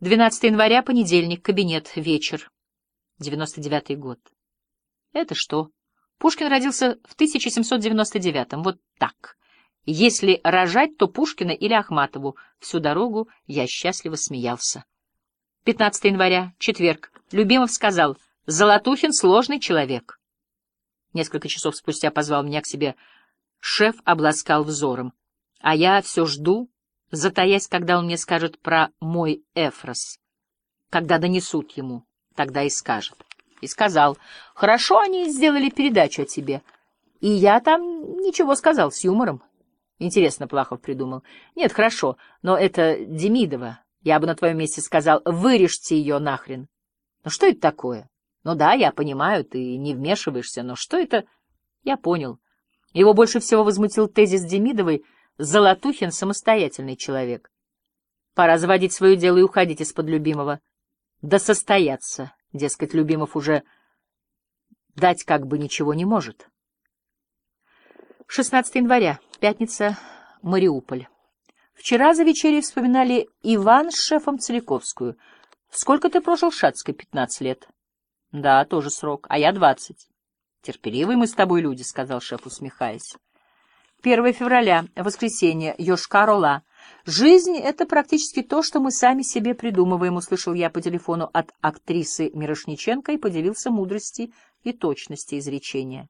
12 января, понедельник, кабинет, вечер. 99 год. Это что? Пушкин родился в 1799-м. Вот так. Если рожать, то Пушкина или Ахматову. Всю дорогу я счастливо смеялся. 15 января, четверг. Любимов сказал, Золотухин — сложный человек. Несколько часов спустя позвал меня к себе. Шеф обласкал взором. А я все жду, затаясь, когда он мне скажет про мой Эфрос. Когда донесут ему, тогда и скажет. И сказал, хорошо они сделали передачу о тебе. И я там ничего сказал с юмором. Интересно, Плахов придумал. Нет, хорошо, но это Демидова. Я бы на твоем месте сказал, вырежьте ее нахрен. Ну что это такое? Ну да, я понимаю, ты не вмешиваешься, но что это... Я понял. Его больше всего возмутил тезис Демидовой — Золотухин — самостоятельный человек. Пора заводить свое дело и уходить из-под любимого. Да состояться, дескать, Любимов уже дать как бы ничего не может. 16 января, пятница, Мариуполь. Вчера за вечерей вспоминали Иван с шефом Целиковскую. Сколько ты прожил Шацкой? Пятнадцать лет. Да, тоже срок, а я двадцать. Терпеливые мы с тобой люди, — сказал шеф, усмехаясь. 1 февраля, воскресенье, Йошкар-Ола. «Жизнь — это практически то, что мы сами себе придумываем», — услышал я по телефону от актрисы Мирошниченко и поделился мудрости и точности изречения.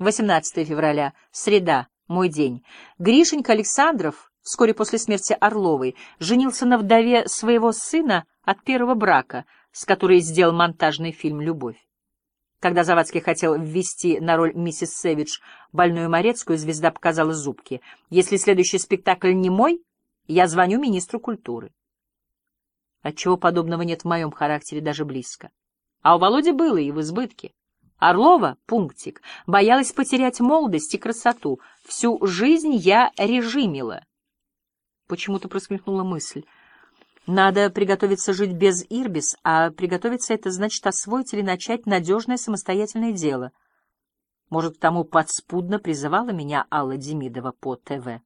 18 февраля, среда, мой день. Гришенька Александров, вскоре после смерти Орловой, женился на вдове своего сына от первого брака, с которой сделал монтажный фильм «Любовь». Когда Завадский хотел ввести на роль миссис Сэвидж больную Морецкую, звезда показала зубки. «Если следующий спектакль не мой, я звоню министру культуры». Отчего подобного нет в моем характере даже близко. А у Володи было и в избытке. Орлова, пунктик, боялась потерять молодость и красоту. Всю жизнь я режимила. Почему-то проскользнула мысль — надо приготовиться жить без Ирбис, а приготовиться — это значит освоить или начать надежное самостоятельное дело. Может, к тому подспудно призывала меня Алла Демидова по ТВ.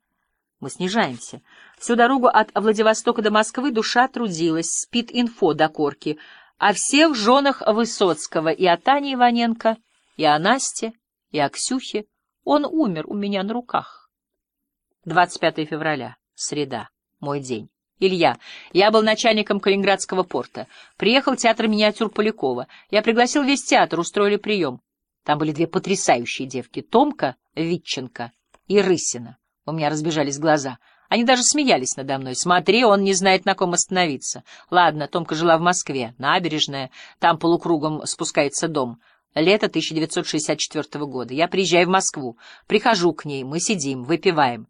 Мы снижаемся. Всю дорогу от Владивостока до Москвы душа трудилась, спит инфо до корки, о всех женах Высоцкого, и о Тане Иваненко, и о Насте, и о Ксюхе. Он умер у меня на руках. 25 февраля, среда, мой день. Илья. Я был начальником Калининградского порта. Приехал театр миниатюр Полякова. Я пригласил весь театр, устроили прием. Там были две потрясающие девки — Томка Витченко и Рысина. У меня разбежались глаза. Они даже смеялись надо мной. Смотри, он не знает, на ком остановиться. Ладно, Томка жила в Москве, набережная. Там полукругом спускается дом. Лето 1964 года. Я приезжаю в Москву. Прихожу к ней, мы сидим, выпиваем.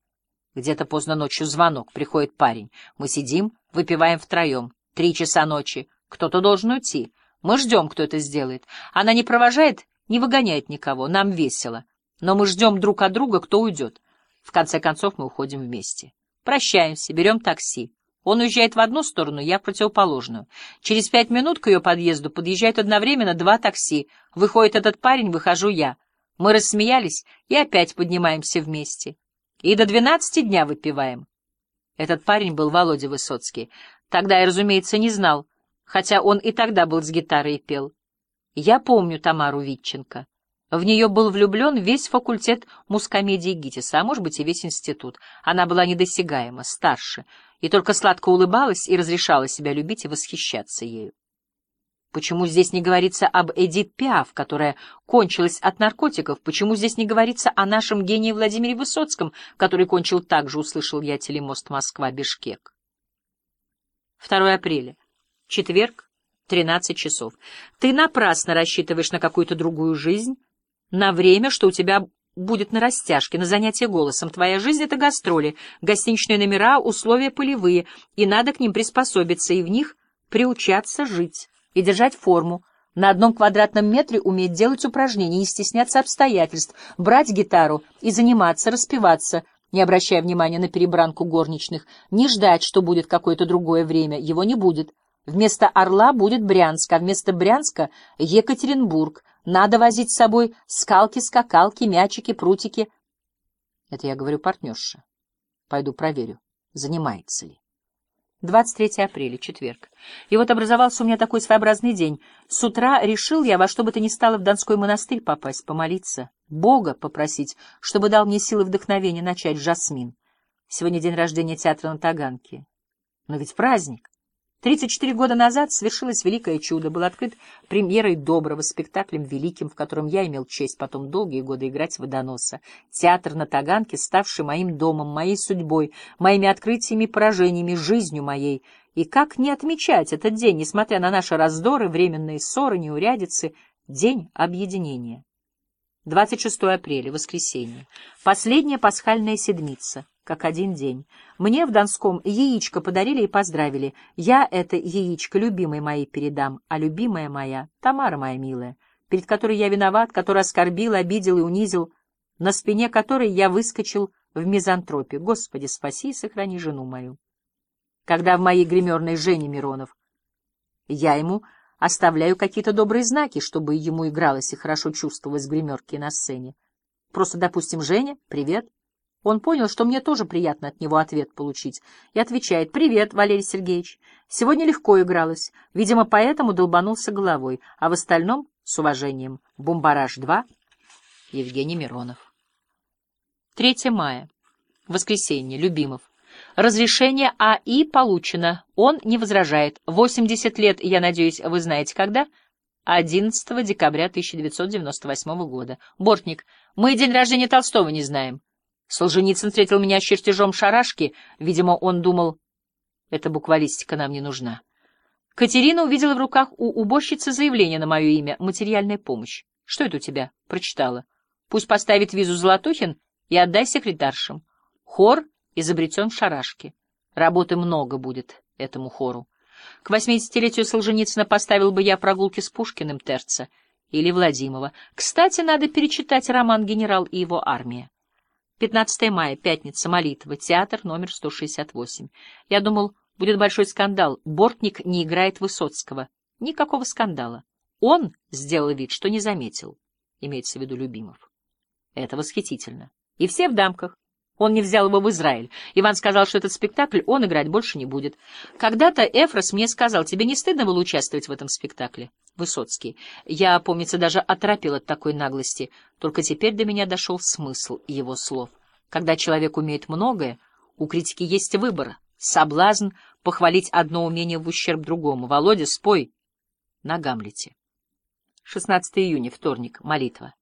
Где-то поздно ночью звонок, приходит парень. Мы сидим, выпиваем втроем. Три часа ночи. Кто-то должен уйти. Мы ждем, кто это сделает. Она не провожает, не выгоняет никого. Нам весело. Но мы ждем друг от друга, кто уйдет. В конце концов мы уходим вместе. Прощаемся, берем такси. Он уезжает в одну сторону, я в противоположную. Через пять минут к ее подъезду подъезжают одновременно два такси. Выходит этот парень, выхожу я. Мы рассмеялись и опять поднимаемся вместе. И до двенадцати дня выпиваем. Этот парень был Володя Высоцкий. Тогда я, разумеется, не знал, хотя он и тогда был с гитарой и пел. Я помню Тамару Витченко. В нее был влюблен весь факультет мускомедии ГИТИСа, а может быть и весь институт. Она была недосягаема, старше, и только сладко улыбалась и разрешала себя любить и восхищаться ею. Почему здесь не говорится об Эдит Пиаф, которая кончилась от наркотиков? Почему здесь не говорится о нашем гении Владимире Высоцком, который кончил так же, услышал я телемост Москва-Бишкек? 2 апреля. Четверг, 13 часов. Ты напрасно рассчитываешь на какую-то другую жизнь, на время, что у тебя будет на растяжке, на занятие голосом. Твоя жизнь — это гастроли, гостиничные номера, условия полевые, и надо к ним приспособиться и в них приучаться жить и держать форму, на одном квадратном метре уметь делать упражнения, не стесняться обстоятельств, брать гитару и заниматься, распеваться, не обращая внимания на перебранку горничных, не ждать, что будет какое-то другое время, его не будет. Вместо Орла будет Брянск, а вместо Брянска — Екатеринбург. Надо возить с собой скалки, скакалки, мячики, прутики. Это я говорю партнерша. Пойду проверю, занимается ли. 23 апреля, четверг. И вот образовался у меня такой своеобразный день. С утра решил я во что бы то ни стало в Донской монастырь попасть, помолиться, Бога попросить, чтобы дал мне силы вдохновения начать «Жасмин». Сегодня день рождения театра на Таганке. Но ведь праздник. 34 года назад свершилось великое чудо. Был открыт премьерой доброго, спектаклем великим, в котором я имел честь потом долгие годы играть водоноса. Театр на Таганке, ставший моим домом, моей судьбой, моими открытиями, поражениями, жизнью моей. И как не отмечать этот день, несмотря на наши раздоры, временные ссоры, неурядицы, день объединения. 26 апреля, воскресенье. Последняя пасхальная седмица как один день. Мне в Донском яичко подарили и поздравили. Я это яичко любимой моей передам, а любимая моя — Тамара моя милая, перед которой я виноват, которая оскорбил, обидел и унизил, на спине которой я выскочил в мизантропе. Господи, спаси и сохрани жену мою. Когда в моей гримерной Жене Миронов, я ему оставляю какие-то добрые знаки, чтобы ему игралось и хорошо чувствовалось в гримерке на сцене. Просто, допустим, Женя, привет, он понял, что мне тоже приятно от него ответ получить, и отвечает «Привет, Валерий Сергеевич. Сегодня легко игралось. Видимо, поэтому долбанулся головой, а в остальном, с уважением, «Бомбараж-2», Евгений Миронов. 3 мая. Воскресенье. Любимов. Разрешение АИ получено. Он не возражает. 80 лет, я надеюсь, вы знаете когда? 11 декабря 1998 года. Бортник. Мы день рождения Толстого не знаем. Солженицын встретил меня с чертежом шарашки. Видимо, он думал, эта буквалистика нам не нужна. Катерина увидела в руках у уборщицы заявление на мое имя «Материальная помощь». «Что это у тебя?» — прочитала. «Пусть поставит визу Золотухин и отдай секретаршам. Хор изобретен в шарашке. Работы много будет этому хору. К восьмидесятилетию Солженицына поставил бы я прогулки с Пушкиным Терца или Владимова. Кстати, надо перечитать роман «Генерал и его армия». 15 мая, пятница, молитва, театр номер 168. Я думал, будет большой скандал. Бортник не играет Высоцкого. Никакого скандала. Он сделал вид, что не заметил. Имеется в виду Любимов. Это восхитительно. И все в дамках. Он не взял его в Израиль. Иван сказал, что этот спектакль он играть больше не будет. Когда-то Эфрос мне сказал, тебе не стыдно было участвовать в этом спектакле? Высоцкий. Я, помнится, даже оторопил от такой наглости. Только теперь до меня дошел смысл его слов. Когда человек умеет многое, у критики есть выбор, соблазн похвалить одно умение в ущерб другому. Володя, спой на Гамлете. 16 июня, вторник, молитва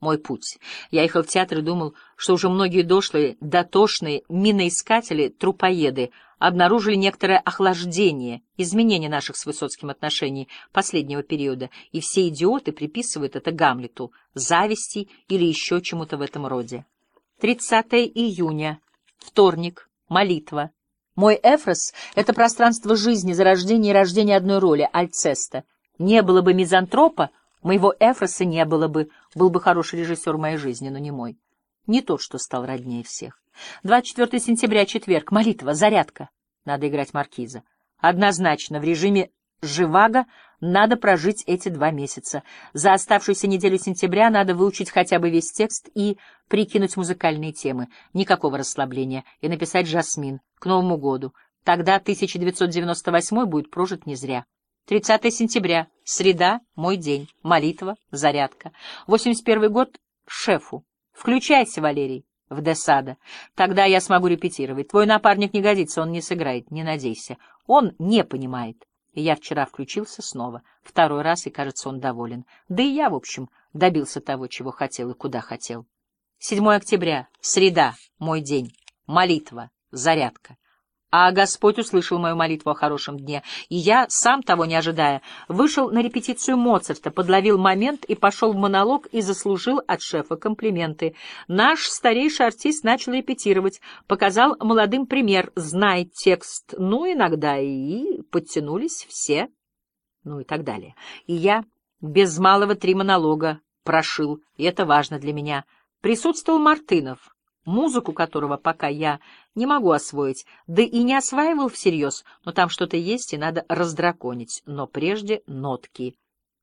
мой путь. Я ехал в театр и думал, что уже многие дошлые, дотошные миноискатели, трупоеды обнаружили некоторое охлаждение, изменение наших с Высоцким отношений последнего периода, и все идиоты приписывают это Гамлету, зависти или еще чему-то в этом роде. 30 июня, вторник, молитва. Мой Эфрос — это пространство жизни, зарождения и рождения одной роли — Альцеста. Не было бы мизантропа — Моего Эфроса не было бы, был бы хороший режиссер моей жизни, но не мой. Не тот, что стал роднее всех. 24 сентября, четверг, молитва, зарядка. Надо играть маркиза. Однозначно, в режиме «Живаго» надо прожить эти два месяца. За оставшуюся неделю сентября надо выучить хотя бы весь текст и прикинуть музыкальные темы. Никакого расслабления. И написать «Жасмин» к Новому году. Тогда 1998 будет прожит не зря. 30 сентября, среда, мой день, молитва, зарядка. 81 год, шефу. Включайся, Валерий, в Десада. Тогда я смогу репетировать. Твой напарник не годится, он не сыграет, не надейся. Он не понимает. И я вчера включился снова. Второй раз, и, кажется, он доволен. Да и я, в общем, добился того, чего хотел и куда хотел. 7 октября, среда, мой день, молитва, зарядка. А Господь услышал мою молитву о хорошем дне, и я, сам того не ожидая, вышел на репетицию Моцарта, подловил момент и пошел в монолог и заслужил от шефа комплименты. Наш старейший артист начал репетировать, показал молодым пример, знай текст, ну, иногда и подтянулись все, ну и так далее. И я без малого три монолога прошил, и это важно для меня. Присутствовал Мартынов, музыку которого пока я не могу освоить, да и не осваивал всерьез, но там что-то есть и надо раздраконить, но прежде нотки.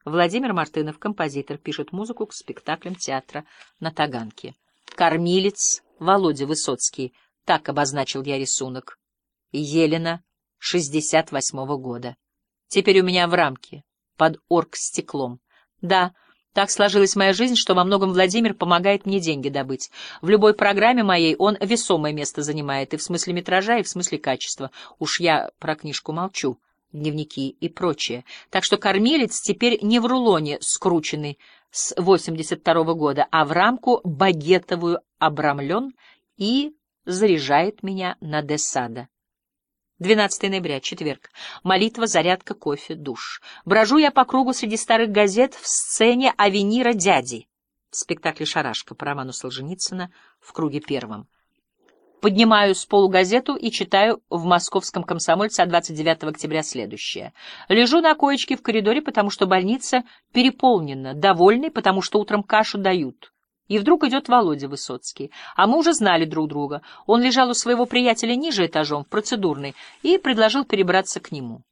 Владимир Мартынов, композитор, пишет музыку к спектаклям театра на Таганке. Кормилец Володя Высоцкий, так обозначил я рисунок. Елена 68 -го года. Теперь у меня в рамке, под оргстеклом. Да, так сложилась моя жизнь, что во многом Владимир помогает мне деньги добыть. В любой программе моей он весомое место занимает и в смысле метража, и в смысле качества. Уж я про книжку молчу, дневники и прочее. Так что кормилец теперь не в рулоне скрученный с 82 -го года, а в рамку багетовую обрамлен и заряжает меня на Десада. 12 ноября, четверг. Молитва, зарядка, кофе, душ. Брожу я по кругу среди старых газет в сцене «Авенира дяди» в спектакле «Шарашка» по роману Солженицына в круге первом. Поднимаю с полу газету и читаю в московском комсомольце от 29 октября следующее. Лежу на коечке в коридоре, потому что больница переполнена, довольный, потому что утром кашу дают. И вдруг идет Володя Высоцкий. А мы уже знали друг друга. Он лежал у своего приятеля ниже этажом, в процедурной, и предложил перебраться к нему.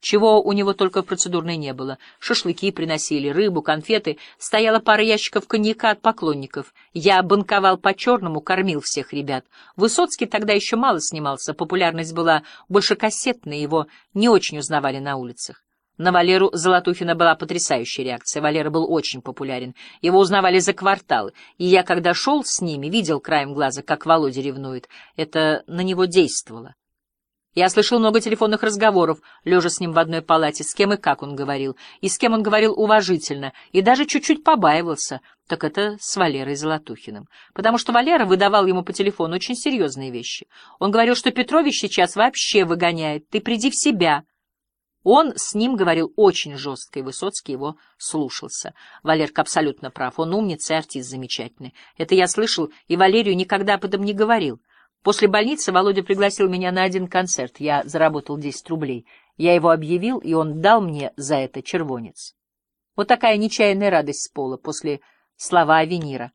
Чего у него только в процедурной не было. Шашлыки приносили, рыбу, конфеты. Стояла пара ящиков коньяка от поклонников. Я банковал по-черному, кормил всех ребят. Высоцкий тогда еще мало снимался, популярность была больше кассетной, его не очень узнавали на улицах. На Валеру Золотухина была потрясающая реакция. Валера был очень популярен. Его узнавали за квартал. И я, когда шел с ними, видел краем глаза, как Володя ревнует. Это на него действовало. Я слышал много телефонных разговоров, лежа с ним в одной палате, с кем и как он говорил, и с кем он говорил уважительно, и даже чуть-чуть побаивался, так это с Валерой Золотухиным. Потому что Валера выдавал ему по телефону очень серьезные вещи. Он говорил, что Петрович сейчас вообще выгоняет, ты приди в себя. Он с ним говорил очень жестко, и Высоцкий его слушался. Валерка абсолютно прав, он умница и артист замечательный. Это я слышал, и Валерию никогда об этом не говорил. После больницы Володя пригласил меня на один концерт. Я заработал 10 рублей. Я его объявил, и он дал мне за это червонец. Вот такая нечаянная радость с пола после слова Авенира.